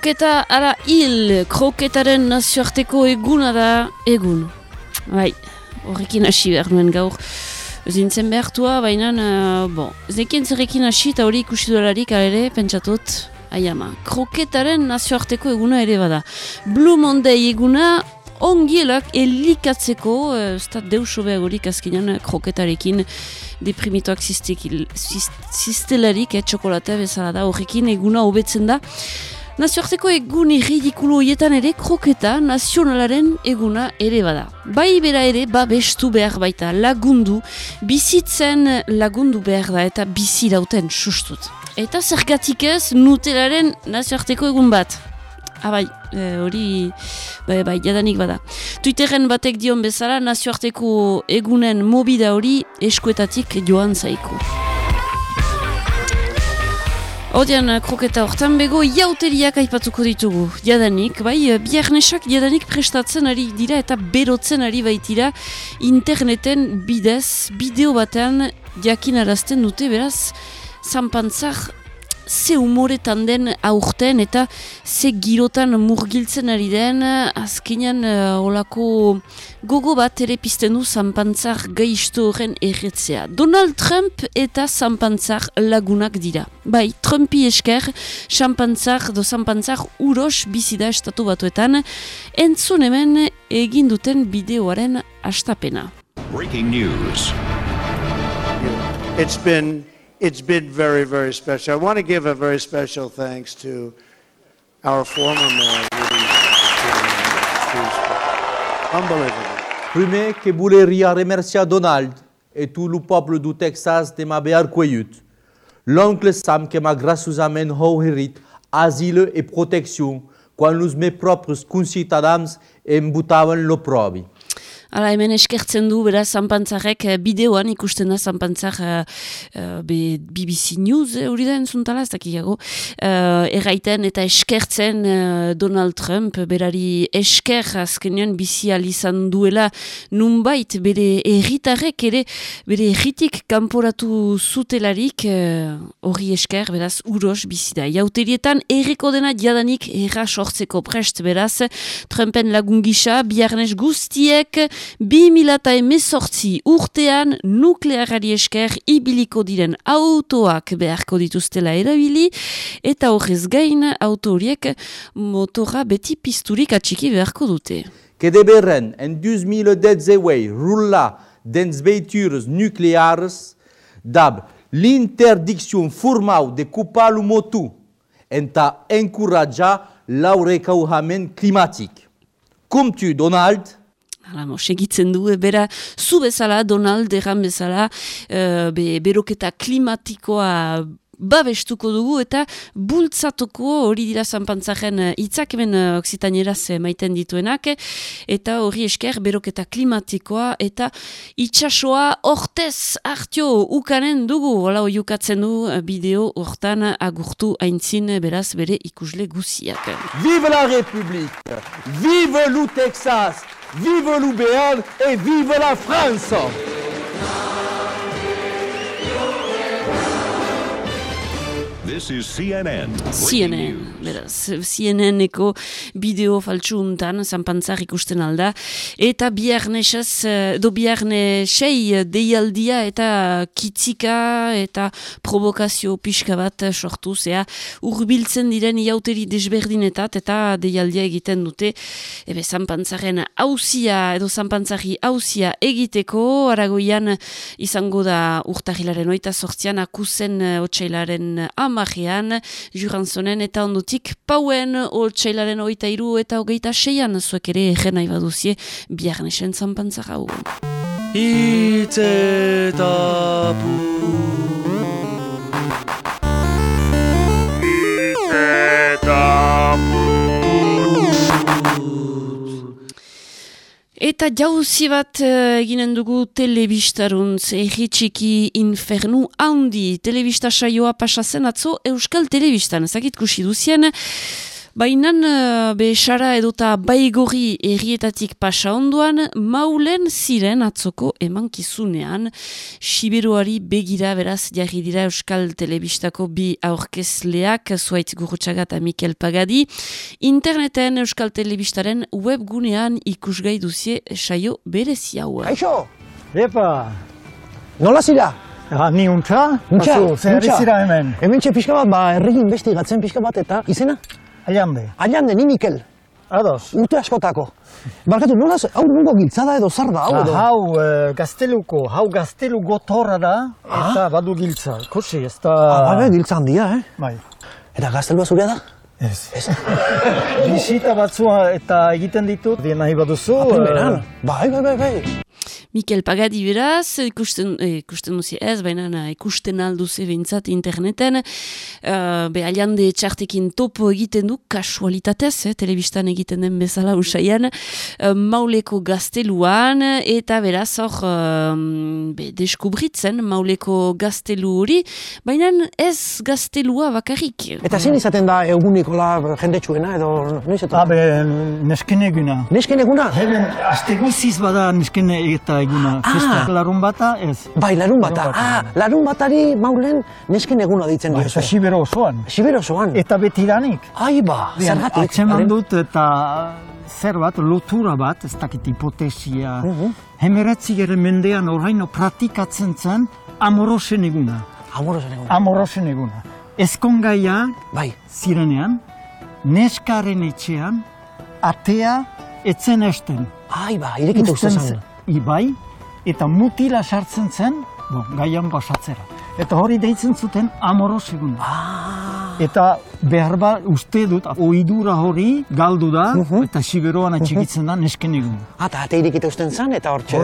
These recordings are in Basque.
Kroketa ara hil, kroketaren nazioarteko eguna da egun. Bai, horrekin hasi behar nuen gaur. Zintzen behartua, baina, uh, bon, zekien zerrekin hasi eta hori ikusi duelarik ere, pentsatut, aiama. Kroketaren nazioarteko eguna ere bada. Blue Monday eguna, ongielak elikatzeko, uh, ez da deuso behagorik azkenean kroketarekin deprimituak ziztelarik, eh, txokolatea bezala da, horrekin eguna hobetzen da. Nazioarteko egun irridikulu hoietan ere kroketa nazionalaren eguna ere bada. Bai bera ere babestu behar baita lagundu, bizitzen lagundu behar da eta bizi dauten sustut. Eta zergatik ez nutelaren nazioarteko egun bat. Abai, ah, e, hori, bai, bai, jadanik bada. Twitteren batek dion bezala nazioarteko egunen mobida hori eskuetatik joan zaiko. Odean eh, kroketa hortan bego jauteriak aipatuko ditugu, jadanik, bai, eh, biarnesak jadanik prestatzen ari dira eta berotzen ari baitira interneten bidez, bideo batean jakinarazten dute, beraz, zanpantzak ze humoretan den aurten eta ze girotan murgiltzen ari den azkenean uh, olako gogo bat ere pizten du zanpantzar gaizto horren erretzea. Donald Trump eta zanpantzar lagunak dira. Bai, Trumpi esker, zanpantzar do zanpantzar uros bizida estatu batuetan, entzun hemen egin duten bideoaren astapena. Breaking news. It's been it's been very, very special. I want to give a very special thanks to our former mayor, Unbelievable. Voleria remerciar Donald tout le peuple du Texas de. L'oncle Sam m'a offert asile et protection quand nous mes propres. Hala hemen eskertzen du, beraz, zanpantzarek eh, bideoan ikusten da zanpantzar uh, BBC News hori da entzuntala, ez dakiago, uh, erraiten eta eskertzen Donald Trump, berari esker azkenean bizi izan duela nunbait bere erritarrek ere, bere erritik kanporatu zutelarik hori esker, beraz, uros bizi da. Jauterietan erreko dena jadanik erra sortzeko prest, beraz, Trumpen lagungisa, biarnes guztiek, Bi milata emezortzi urtean nuklearari esker ibiliko diren autoak beharko dituztela erabili eta horrez gain autoriek motora beti pisturik atxiki beharko dute. Kede berren, en 2010 rulla dens veitures nukleares dab l'interdiction formal de coupalu motu enta encouraja l'aurecauhament climatique. Comme tu, Donald, Hala, segitzen du, bera, zu bezala, Donald, erran bezala, uh, be, beroketa klimatikoa babestuko dugu eta bultzatuko hori dira zanpantzaren eh, hitzak hemen eh, oksitanieraz maiten dituenak eta hori esker beroketa klimatikoa eta itxasoa ortez hartio ukanen dugu hola oiukatzen du bideo hortan agurtu haintzin beraz bere ikusle guziak. Vive la République! Vive l'U Texas! Vive l'UBL et vive la France This is CNN. CNN, beraz, CNN-eko bideo faltsuuntan, zanpantzar ikusten alda, eta biarnesaz, eh, do biarne sei deialdia eta kitzika eta provokazio pixka bat sortu, zea. Urbiltzen diren iauteri desberdinetat eta deialdia egiten dute, ebe zanpantzaren hausia edo zanpantzari hausia egiteko, aragoian izango da urtahilaren oita sortzian, akusen eh, otxailaren amar ajean, juranzonen eta ondutik pauen oltsailaren oita iru eta hogeita seian zuek ere egen nahi baduzie biarnesen zanpantzak hau. Itzetapu Eta jauzi bat uh, eginen dugu telebistaruntz, egitxiki infernu handi. Telebista saioa pasazen atzo Euskal Telebistan. Ezakit kusi duzien, Baina uh, be sara edota baigorri errietatik pasa onduan, maulen ziren atzoko emankizunean, siberuari begira beraz jarri dira Euskal Telebistako bi aurkezleak, zuaitz gurutxaga eta Mikel Pagadi, interneten Euskal Telebistaren webgunean ikusgai duzie saio berezi hau. Kaixo, Epa, nola zira? ah, ni untxa? Untxa, untxa. hemen? Hemen txe pixka bat, ba, herri investigatzen pixka bat, eta izena? Aiande, Aiande, ni Mikel, ados. urte askotako. Barkatu, nola, hau nungo giltzada edo zar da, hau Ah, edo? hau eh, gazteluko, hau gaztelu gotorra da, eta badu giltza. Ikusi, ez da... Ah, bai, giltza handia, eh? Bai. Eta gaztelua zurea da? Ez. Bisita batzua eta egiten ditut, die nahi baduzu. Primeran. eh, Bai, bai, bai, bai. Mikel Pagadi beraz, ikusten, eh, ikusten duzi ez, baina na, ikusten alduze behintzat interneten, uh, be aliande txartekin topo egiten du, kasualitatez, eh, telebistan egiten den bezala usaian, uh, mauleko gazteluan, eta beraz hor, um, be, deskubritzen mauleko gaztelu hori, baina ez gaztelua bakarrik. Eta zein izaten da egunikola jendetsuena edo noiz eta? Habe, nesken eguna. Nesken eguna? Hemen, azte guziz bada nesken eta eguna. Ah. Festa. Larun bata, ez. Bai, larun bata. Larun bata. Ah, larun batari maulen nesken eguna ditzen Bai, diozu. sibero osoan. Sibero zoan. Eta betidanik. Ai ba, zergatik. Atxeman dut eta zer bat, lotura bat, ez dakit hipotesia. Mhm. Hemeretzi gere mendean oraino pratikatzen zen amorosen eguna. Amorosen eguna. Amorosen eguna. Ezkongaia Bai. zirenean, neskaren etxean, atea etzen esten. Ai ba, irekitu Uzten zen. zen- Ibai, eta mutila sartzen zen, bon, gaian basatzera. Eta hori deitzen zuten amoros eguna. Ah, Eta behar ba, uste dut, oidura hori galdu da, Mhm. eta siberoan atxikitzen da nesken egun. Eta ate irekite usten zen, eta hor da.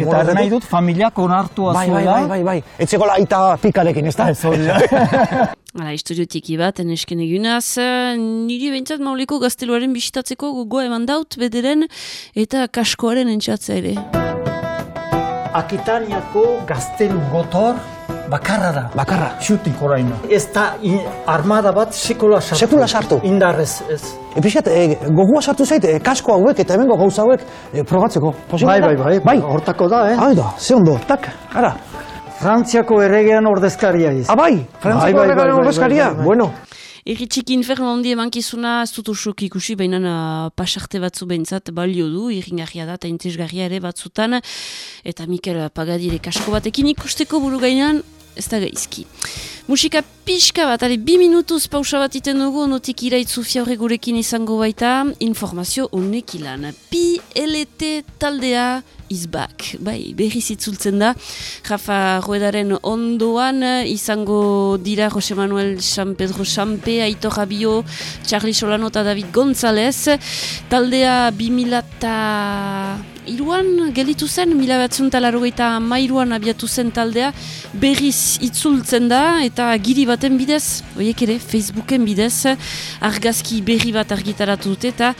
Eta nahi dut, familiak onartua Bai, bai, zuela. bai, bai, bai. Etzekola aita pikarekin, ez da? Ez hori da. Hala, historiotiki bat, nesken egunaz, eh, niri behintzat mauleko gazteluaren bisitatzeko gogoa eman daut bederen eta kaskoaren entxatzea ere. Akitaniako gaztelu gotor bakarra da. Bakarra. Xutik oraino. Ez da armada bat sekula sartu. Sekula sartu. Indarrez, ez. Epixat, e, gogua sartu zait, e, kasko hauek eta hemengo gauza hauek e, probatzeko. Posible Bai, bai, bai, bai. hortako da, eh? Ai da, ze ondo, tak, ara. Frantziako erregean ordezkaria iz. Ah, bai, Bai, bai, horregaren bai, bai, ordezkaria. bai, bai. Bueno, Eri txikin ferro handi emankizuna ez dut osok ikusi, baina uh, pasarte batzu behintzat balio du, irringarria da eta intezgarria ere batzutan, eta Mikel Pagadire kasko batekin ikusteko buru gainean, ez da gaizki. Musika pixka bat, ale, bi minutuz pausa bat iten dugu, notik iraitzu fiaure gurekin izango baita, informazio honek ilan. PLT taldea is back. Bai, berriz itzultzen da. Rafa Ruedaren ondoan izango dira Jose Manuel San Pedro Sampe, Aitor Abio, Charlie Solano eta David González. Taldea 2000 eta iruan gelitu zen, mila batzun talarrogeita mairuan abiatu zen taldea, berriz itzultzen da, eta giri baten bidez, oiek ere, Facebooken bidez, argazki berri bat argitaratu dute, eta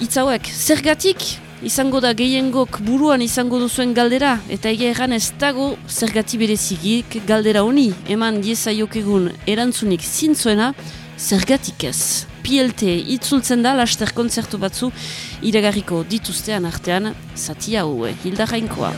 hitz hauek, zergatik izango da gehiengok buruan izango duzuen galdera, eta egia erran ez dago zergati berezigik galdera honi, eman diezaiokegun erantzunik zintzuena, zergatik ez. PLT itzultzen da, laster kontzertu batzu, iragarriko dituztean artean, zati hau, eh, Hilda Jainkoa.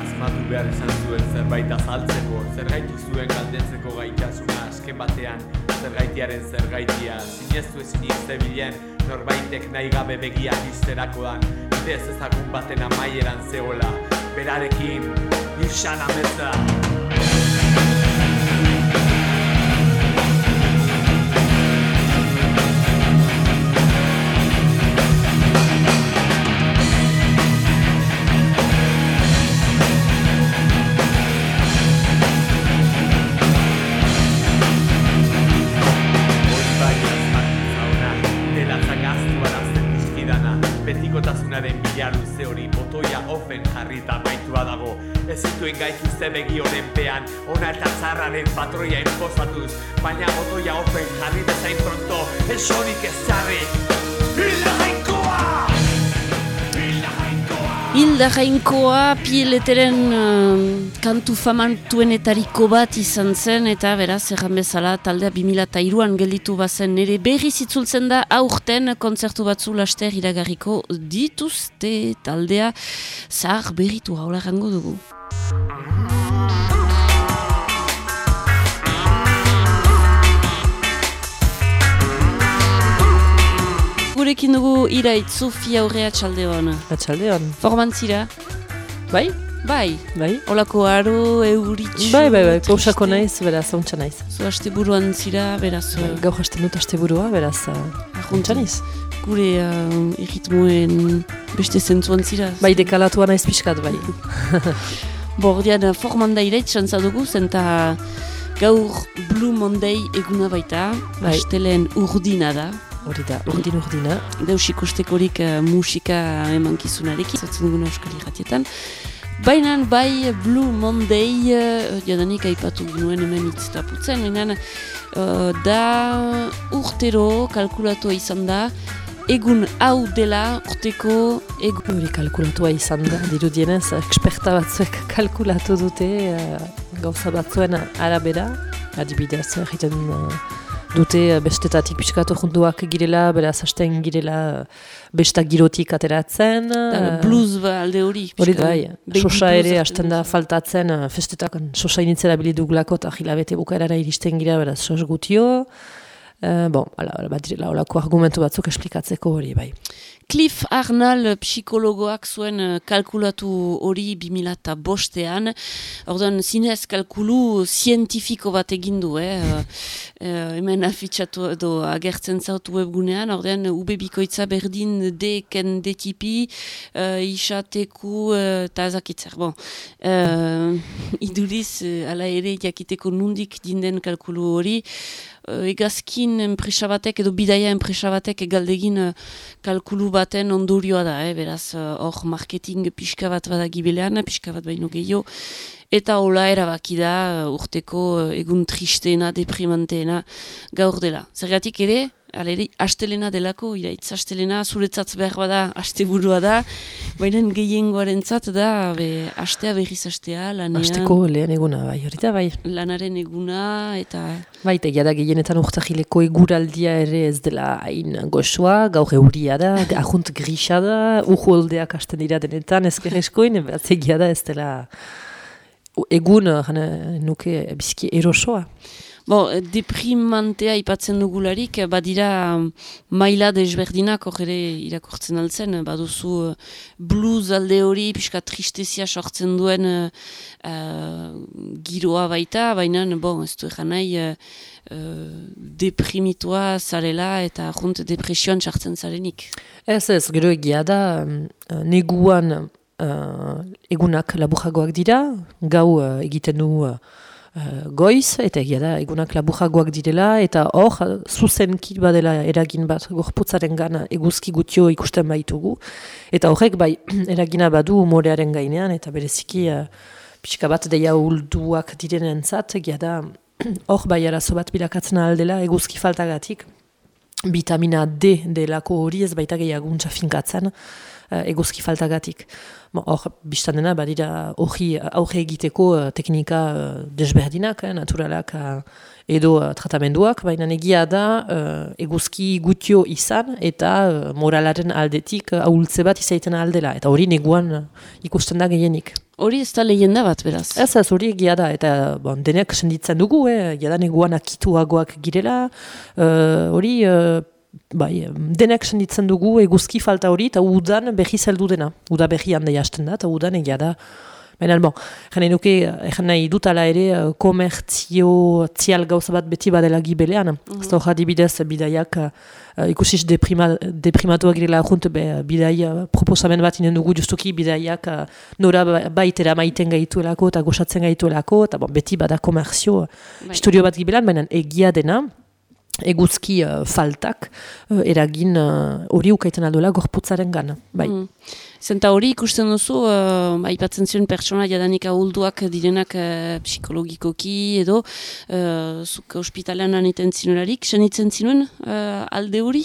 Asmatu behar izan zuen zerbait azaltzeko, zergaitik zuen galdetzeko gaitasuna azken batean, zergaitiaren zergaitia, sinestu ezinik zebilen, norbaitek nahi gabe begiak izterakoan, bidez ezagun baten amaieran zegoela, berarekin, irsan ametza. Gaituzte begi honen pean Ona eta txarraren patroia enpozatuz Baina botoia ofen jarri bezain pronto Esorik ez jarri Hilda jainkoa! Hilda jainkoa! Pileteren uh, kantu famantuenetariko bat izan zen eta beraz erran bezala taldea 2002an gelditu bazen nire berri zitzultzen da aurten kontzertu batzu laster iragarriko dituzte taldea zahar berritu haula dugu. Gurekin dugu irait, Sofia Aurrea txalde hon. Atxalde hon. Formantzira? Bai? Bai. Bai? Olako aro, euritxu... Bai, bai, bai, pausako naiz, beraz, hauntza naiz. Zu haste buruan zira, beraz... Bai, uh, Gaur hasten dut haste burua, beraz, uh, naiz. Gure uh, erritmoen beste zentzuan zira. Bai, dekalatua naiz pixkat, bai. Bordian, uh, forman da ireit, xantza dugu, zenta gaur Blue Monday eguna baita, Bai. astelen urdina da. Hori da, urdin urdina. Deus ikustekorik uh, musika emankizunarekin, zatzen duguna Euskal Irratietan. Baina bai Blue Monday, uh, jadanik aipatu nuen hemen itztaputzen, baina uh, da urtero kalkulatua izan da, egun hau dela urteko egun. Hori kalkulatua izan da, dirudienez, eksperta batzuek kalkulatu dute uh, gauza batzuen arabera, adibidez, egiten uh, dute uh, bestetatik pixkatu junduak girela, beraz hasten girela uh, besta girotik ateratzen. Da, uh, blues ba alde hori. Hori da, bai. sosa ere hasten da faltatzen, festetak sosa initzera bilidugulako eta hilabete bukaerara iristen gira, beraz, sos gutio. Uh, bon, ala, ala, bat direla, olako argumentu batzuk esplikatzeko hori, bai. Cliff Arnall psikologoak zuen eh, kalkulatu hori 2000 bostean. Orduan, zinez kalkulu zientifiko bat egin du, eh? eh, hemen afitxatu edo agertzen zaut webgunean, ordean ube bikoitza berdin deken detipi, uh, isateku eta ezakitzer. Bon, uh, iduriz, ala ere jakiteko nundik dinden kalkulu hori, uh, egazkin enpresa batek edo bidaia enpresa batek galdegin uh, kalkulu baten ondorioa da, eh? beraz uh, hor marketing pixka bat bada gibelean, pixka bat baino gehiago, eta hola erabaki da uh, urteko uh, egun tristeena, deprimanteena gaur dela. Zergatik ere, Aleri, astelena delako, iraitz astelena, zuretzat behar bada, asteburua da, baina gehiengoarentzat da, be, astea berriz astea, lanean, Asteko lehen eguna, bai, hori da, bai. lanaren eguna, eta Bai, eta egia da gehienetan urtahileko eguraldia ere ez dela hain goxoa, gaur euria da, ahunt grisa da, uhu holdeak hasten dira denetan, ezker eskoin, bat egia da ez dela egun, jane, nuke bizki erosoa. Bo, deprimantea ipatzen dugularik, badira um, maila desberdinak hor ere irakortzen altzen, baduzu uh, blues alde hori, pixka tristezia sortzen duen uh, giroa baita, baina, bon, ez du egan nahi, uh, deprimitua zarela eta junt depresioan sartzen zarenik. Ez ez, gero egia da, mm, neguan uh, egunak laburagoak dira, gau uh, egiten du uh, goiz, eta egia da, egunak laburagoak direla, eta hor, uh, zuzenki badela eragin bat gorputzaren gana eguzki gutio ikusten baitugu, eta horrek bai eragina badu umorearen gainean, eta bereziki uh, pixka bat deia ulduak direnentzat, egia da, hor bai arazo bat bilakatzen aldela eguzki faltagatik, vitamina D delako hori ez baita gehiaguntza finkatzen uh, eguzki faltagatik. Hor, biztan dena, badira hori aurre egiteko uh, teknika uh, desberdinak, eh, naturalak uh, edo uh, tratamenduak, baina egia da eguzki gutio izan eta moralaren aldetik ahultze bat izaiten aldela. Eta hori neguan ikusten da gehienik. Hori ez da lehenda bat, beraz. Ez ez hori egia da, eta bon, denek senditzen dugu, eh, egia da neguan akituagoak girela, eh, hori bai, denek senditzen dugu eguzki falta hori, eta udan behi zeldu dena, uda behi hande jasten da, eta udan egia da. Baina, bon, jane nuke, egin nahi dut ala ere, eh, komertzio tzial gauza bat beti badela gibelean. Mm -hmm. Ez dibidez, bidaiak uh, ikusiz deprima, deprimatuak girela junt, be, bidai uh, proposamen bat inen dugu justuki bidaiak uh, nora ba- baitera maiten gaituelako eta goxatzen gaituelako, eta bon, beti bada komerzio Bai. historio bat gibelan, baina egia dena, eguzki uh, faltak uh, eragin uh, hori ukaiten aldola gorputzaren gana. Bai. Mm. Zenta hori ikusten duzu, uh, aipatzen ziren pertsona jadanik ahulduak direnak uh, psikologikoki edo, uh, zuk ospitalean aniten zinularik, senitzen zinuen uh, alde hori?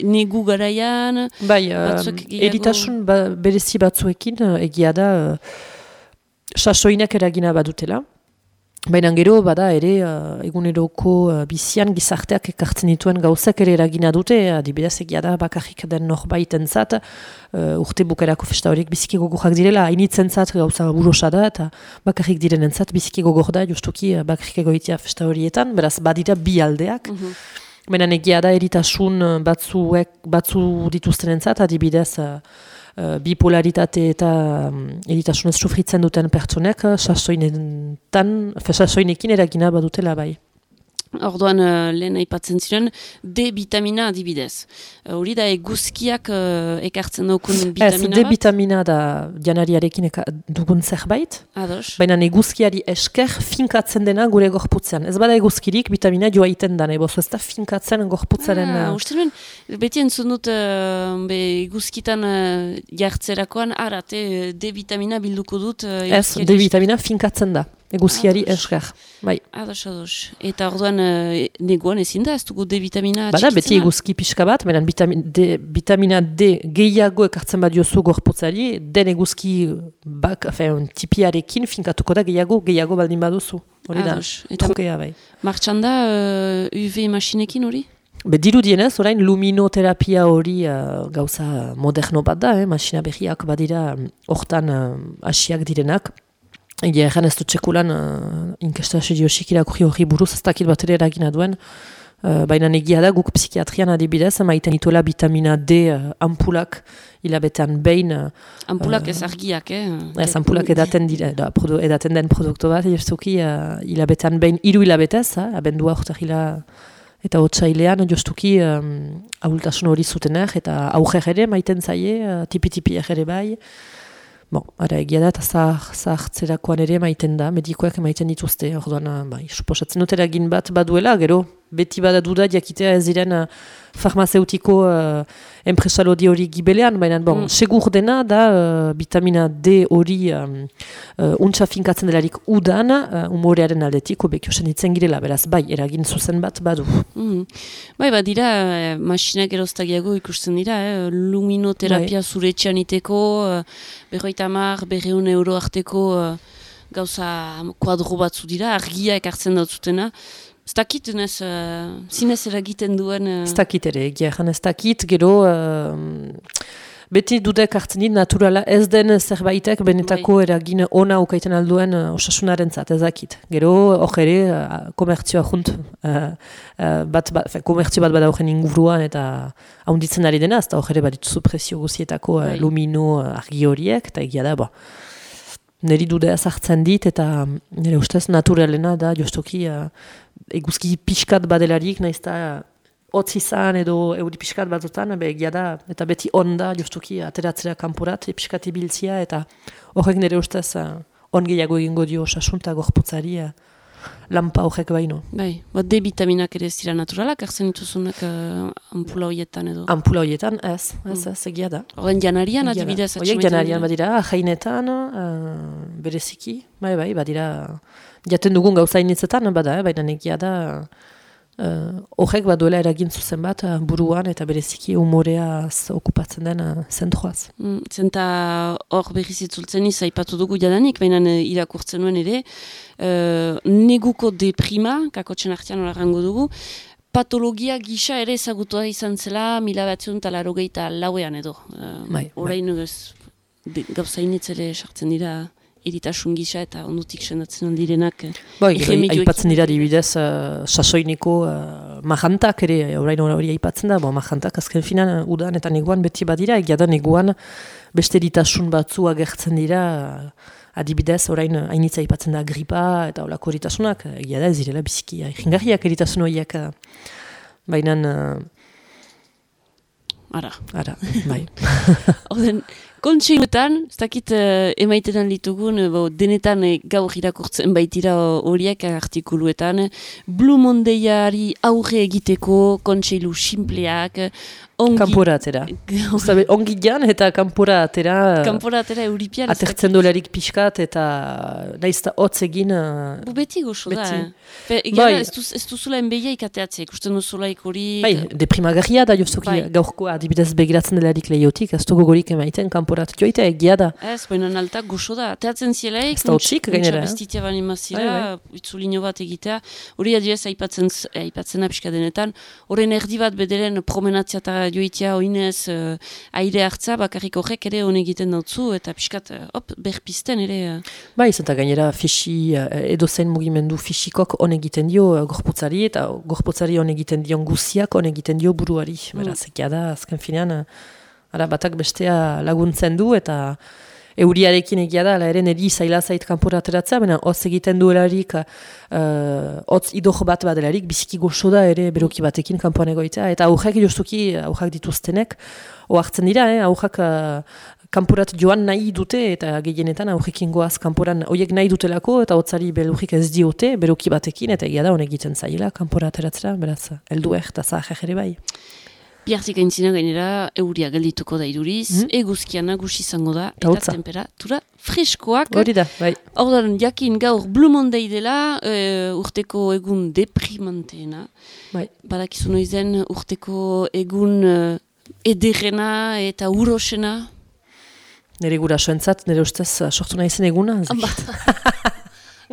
negu garaian, Bai, uh, eritasun ba, berezi batzuekin uh, egia da uh, sasoinak eragina badutela. Baina gero bada ere uh, eguneroko uh, bizian gizarteak ekartzen dituen gauzak ere eragina dute, adibidez egia da bakarrik den norbaiten zat, uh, urte bukerako festa horiek biziki gogorrak direla, hainitzen zat gauza burosa da, eta bakarrik direnen zat biziki gogor da, justuki uh, bakarrik egoitia festa horietan, beraz badira bi aldeak. Baina egia da eritasun batzuek, batzu dituztenentzat adibidez uh, uh, bipolaritate eta um, eritasunez sufritzen duten pertsonek uh, sasoinekin eragina badutela bai. Orduan uh, lehen aipatzen ziren D-vitamina adibidez. Uh, Hori da eguzkiak uh, ekartzen daukun Ez, vitamina D bat? vitamina da janariarekin dugun zerbait, Ados. baina eguzkiari esker finkatzen dena gure gorputzean. Ez bada eguzkirik vitamina joa iten da, ebozu ez da finkatzen gorputzaren... Ah, uh, uste nuen, beti entzun dut uh, be, eguzkitan uh, jartzerakoan arate D-vitamina bilduko dut uh, ez, D vitamina finkatzen da, eguzkiari Ados. esker. Bai. Ados, ados. Eta orduan uh, neguan ezin da, ez dugu D-vitamina Bada, beti eguzki pixka bat, baina vitamin D, vitamina D gehiago ekartzen badiozu gorputzari, den eguzki bak, fein, tipiarekin finkatuko da gehiago, gehiago baldin baduzu. Hori da, trukea bai. martxan da uh, UV masinekin hori? Be, dirudienez, orain luminoterapia hori uh, gauza moderno bat da, eh? masina berriak badira um, hortan uh, asiak direnak. Egia erran ez dut txekulan uh, inkesta seriosik irakurri hori buruz, ez dakit bat ere eragina duen. Uh, Baina egia da guk psikiatrian adibidez, maiten dituela vitamina D uh, ampulak hilabetean behin, uh, Ampulak ez argiak, eh? ez ampulak edaten, dira, da, produ, edaten den produktu bat, justuki uh, hilabetean behin, hiru hilabetez, uh, abendua urtahila eta hotzailean justuki um, ahultasun hori zutenak, eta auger ere maiten zaie, uh, tipi-tipi ere bai. Bon, ara egia da, eta zah, zahartzerakoan ere maiten da, medikoak maiten dituzte, orduan, uh, bai, suposatzen dut eragin bat baduela, gero, beti bada duda jakitea ez diren uh, farmazeutiko uh, enpresalodi hori gibelean, baina, bon, Mm. segur dena da uh, vitamina D hori um, uh, untsa finkatzen delarik udan, uh, umorearen aldetik, obekio sentitzen girela, beraz, bai, eragin zuzen bat badu. Mhm. Bai, bat dira, eh, masinak eroztagiago ikusten dira, eh? luminoterapia Bai. zure etxean iteko, eh, berroita mar, berreun euro arteko eh, gauza kuadro batzu dira, argia ekartzen dauzutena. Ez dakit, nez, eh, zinez eragiten duen... Ez dakit ere, egia ez dakit, gero... um, Beti dudek hartzen dit naturala ez den zerbaitek benetako eragin ona ukaiten alduen uh, osasunaren zat, ez dakit. Gero, hor ere, uh, komertzioa junt, uh, uh, bat, bat, fe, komertzio bat bada horren inguruan eta haunditzen ari dena, ez da hor ere badituzu prezio guzietako uh, Bai. lumino uh, argi horiek, eta egia da, bo, niri dudea sartzen dit, eta nire ustez naturalena da, jostoki, uh, eguzki pixkat badelarik, naiz eta hotz izan edo euri pixkat batzutan, be egia da, eta beti onda, justuki ateratzera kanporat, e, pixkat ibiltzia, eta horrek nire ustez uh, on gehiago egingo dio osasunta gorputzari uh, lampa horrek baino. Bai, bat D-vitaminak ere ez dira naturalak, hartzen dituzunak uh, ampula horietan edo. Ampula horietan, ez, ez, ez, egia da. Horren janarian, adibidez, Horiek janarian dira. badira, jainetan, uh, bereziki, bai, bai, badira, jaten dugun gauza initzetan, bada, eh, baina egia da, uh, horrek baduela eragin zuzen bat uh, buruan eta bereziki umoreaz okupatzen den uh, zentroaz. Mm, Zenta hor berriz itzultzen iz, aipatu dugu jadanik, baina eh, irakurtzen nuen ere, eh, neguko deprima, kakotxen artean horrengo dugu, patologia gisa ere ezagutua izan zela mila batzion eta larogeita lauean edo. Uh, Bai, bai. Orain de- gauza initzele sartzen dira eritasun gisa eta ondutik sendatzen direnak. eh, Bai, aipatzen dira dibidez uh, sasoineko uh, majantak ere, orain hori aipatzen da, bo, majantak azken finan udan eta neguan beti badira, egia da neguan beste eritasun batzu agertzen dira, uh, adibidez orain hainitza aipatzen da gripa eta olako eritasunak, egia da ez direla biziki jingarriak eritasun horiek, uh, baina, uh, Ara, ara, bai. Orden, Kontseiluetan, ez dakit uh, emaitenan ditugun, eh, bo, denetan eh, gaur irakurtzen baitira horiek artikuluetan, Blue Mondayari aurre egiteko kontseilu simpleak, ongi... Kampora atera. Ongi jan eta kampora atera. Kampora atera euripian. Atertzen dolarik pixkat eta naizta hotz egin. uh, Bu beti goxo da. Eh. Bai. bai. ez, duz, ez duzula enbeia ikateatzea, ikusten duzulaik hori... Bai, deprimagarria da joztoki Bai. gaurko adibidez begiratzen delarik lehiotik, ez dugu gorik emaiten kanporat joita egia da. Ez, baina alta goxo da. Teatzen zielaik, Ez da hutsik, gainera, eh? bestitia bani mazira, Bai, itzulino bat egitea. Hori adibidez aipatzen, aipatzen pixka denetan. Horren erdi bat bederen promenatzia eta joitea oinez uh, aire hartza, bakarrik horrek ere hon egiten dautzu, eta pixkat, uh, hop, berpisten ere. Uh, Bai, zenta gainera fisi, eh, edozein mugimendu fisikok on egiten dio eh, gorputzari eta gorputzari on egiten dion guziak on egiten dio buruari. Beraz, egia da, azken finean, eh, ara batak bestea laguntzen du eta euriarekin egia da, ere niri zaila zait kanpora ateratzea, baina hotz egiten duelarik, uh, hotz idor bat badelarik, biziki goxo da ere beroki batekin kanpoan egoitea, eta aurrak justuki, aurrak dituztenek, ohartzen dira, eh, aurrak uh, kanporat joan nahi dute eta gehienetan aurrekin goaz kanporan horiek nahi dutelako eta hotzari belurrik ez diote beroki batekin eta egia da honek egiten zaila kanpora ateratzera, beraz, heldu eta zahar ere bai. Biartik aintzina gainera euria geldituko da iduriz, Mhm. eguzkia nagusi izango da, Eta hotza. temperatura freskoak. Hori da, bai. Ordan, jakin gaur Blue Monday dela, eh, urteko egun deprimanteena. Bai. Badakizu noizen urteko egun uh, ederrena eta urosena. Nire gurasoentzat, nire ustez uh, sortu nahi zen eguna.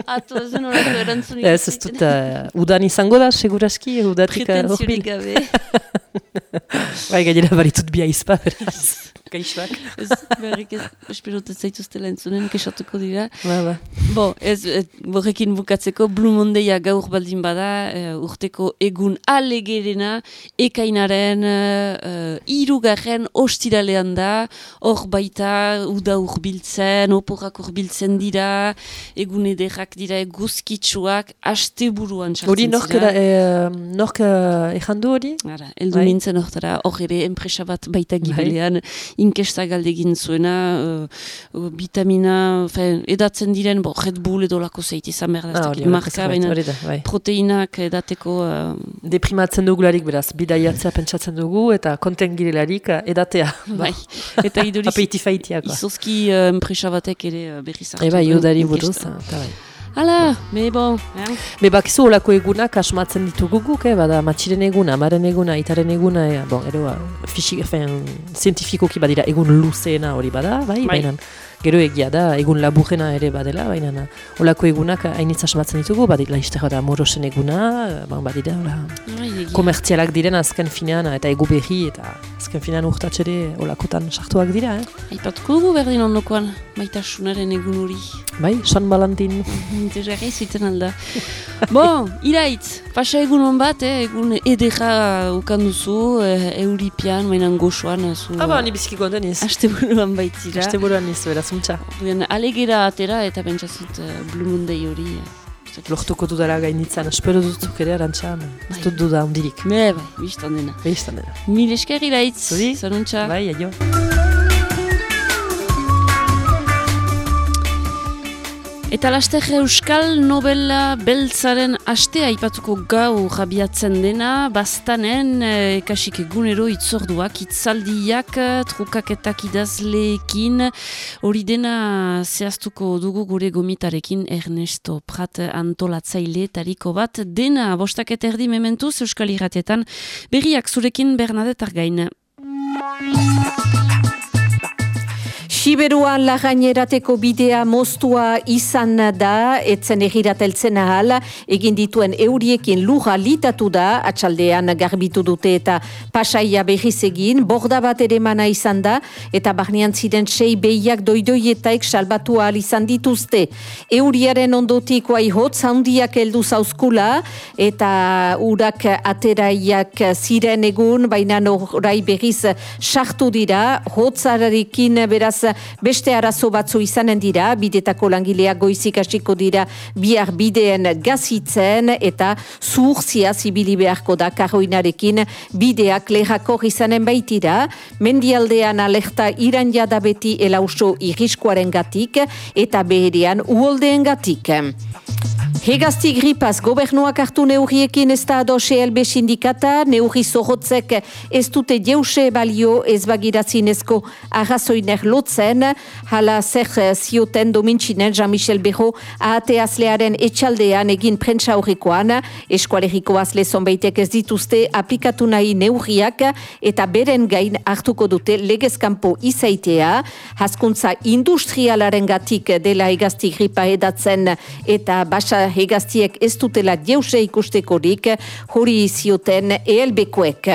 den horako erantzunik. Ez, ez dut, uh, udan izango da, seguraski, udatik uh, horbil. gabe. Bai, gainera baritut bia izpa, beraz. Gaixoak. ez, berrik ez, espirot ez zaituztela entzunen, kesatuko dira. Ba, ba. Bo, ez, ez borrekin bukatzeko, Blue Mondaya gaur baldin bada, eh, urteko egun alegerena, ekainaren uh, irugarren ostiralean da, hor baita uda urbiltzen, oporrak urbiltzen dira, egun ederrak dira eguzkitsuak, aste buruan Hori sartzen nork, da, e, nork uh, ejandu hori? Ara, eldu Bai. nintzen hortara, hor ere enpresa bat baita gibelean, inkesta galdegin zuena, uh, vitamina, fe, edatzen diren, bo, Red Bull edo lako zeit izan behar da, Ah, marka, baina bai. proteinak edateko, uh, Deprimatzen dugularik beraz, bidaiatzea pentsatzen dugu eta konten girelarik uh, edatea. bai, eta iduriz, Apeitifaitia, izozki uh, enpresa batek ere uh, berriz hartu. Eba, iudari buruz. eta bai. Hala, me bon, eh? Be bakizu olako egunak asmatzen ditugu guk, eh? bada matxiren eguna, amaren eguna, itaren eguna, eh? bon, ero, uh, fisik, fen, zientifikoki badira egun luzeena hori bada, bai, Bai. baina gero egia da, egun laburrena ere badela, baina olako egunak hainitz asmatzen ditugu, badira laizte da morosen eguna, eh, bon, badira, ola, egia. komertzialak diren azken finean, eta egu berri, eta azken finean urtatxere olakotan sartuak dira, eh? Aipatuko dugu berdin ondokoan, maitasunaren egun hori. bai, San Valentin. Interesgarri ziten alda. bon, iraitz, pasa egun hon bat, eh, egun edera ukan duzu, eh, euripian, mainan goxoan, zu... Aba, ni biziki gonden iz. Aste buruan baitzira. Aste buruan iz, beraz, Orduan, alegera atera eta pentsazut uh, Blue Monday hori. eh, Lortuko dudala gainitzan, espero dutzuk ere arantxan, ez dut duda hundirik. Me, bai, biztan dena. Behistan dena. Mil esker iraitz, Zuri? zanuntza. Bai, aio. Eta laster Euskal Nobela Beltzaren astea aipatuko gau jabiatzen dena, bastanen eh, ekasik egunero itzorduak, itzaldiak, eh, trukaketak idazleekin, hori dena zehaztuko dugu gure gomitarekin Ernesto Prat antolatzaile tariko bat, dena bostak erdi mementuz Euskal Irratietan, berriak zurekin Bernadette Argain. Siberuan lagainerateko bidea moztua izan da, etzen egirateltzen ahal, egin dituen euriekin lura litatu da, atxaldean garbitu dute eta pasaia behiz egin, borda bat ere mana izan da, eta barnean ziren sei behiak doidoietaik salbatu ahal izan dituzte. Euriaren ondotik guai hotz handiak heldu zauzkula, eta urak ateraiak ziren egun, baina orai behiz sartu dira, hotzararekin beraz beste arazo batzu izanen dira, bidetako langileak goizik hasiko dira bihar bideen gazitzen eta zuhrzia zibili beharko da karroinarekin bideak lehako izanen baitira, mendialdean alerta iran jada beti elauso irriskoaren gatik eta beherian uoldeen gatik. Hegazti gripaz gobernuak hartu neurriekin ez da ados ELB sindikata, neurri zohotzek ez dute jeuse balio ez bagirazinezko arrazoiner lotzen, hala zer zioten domintxinen Jean-Michel Berro ahate azlearen etxaldean egin prentsa horrikoan, eskualeriko azle zonbaitek ez dituzte aplikatu nahi neurriak eta beren gain hartuko dute legezkampo izaitea, haskuntza industrialaren gatik dela hegazti gripa edatzen eta basa hegaztiek ez dutela jeuse ikustekorik hori zioten ELB-koek.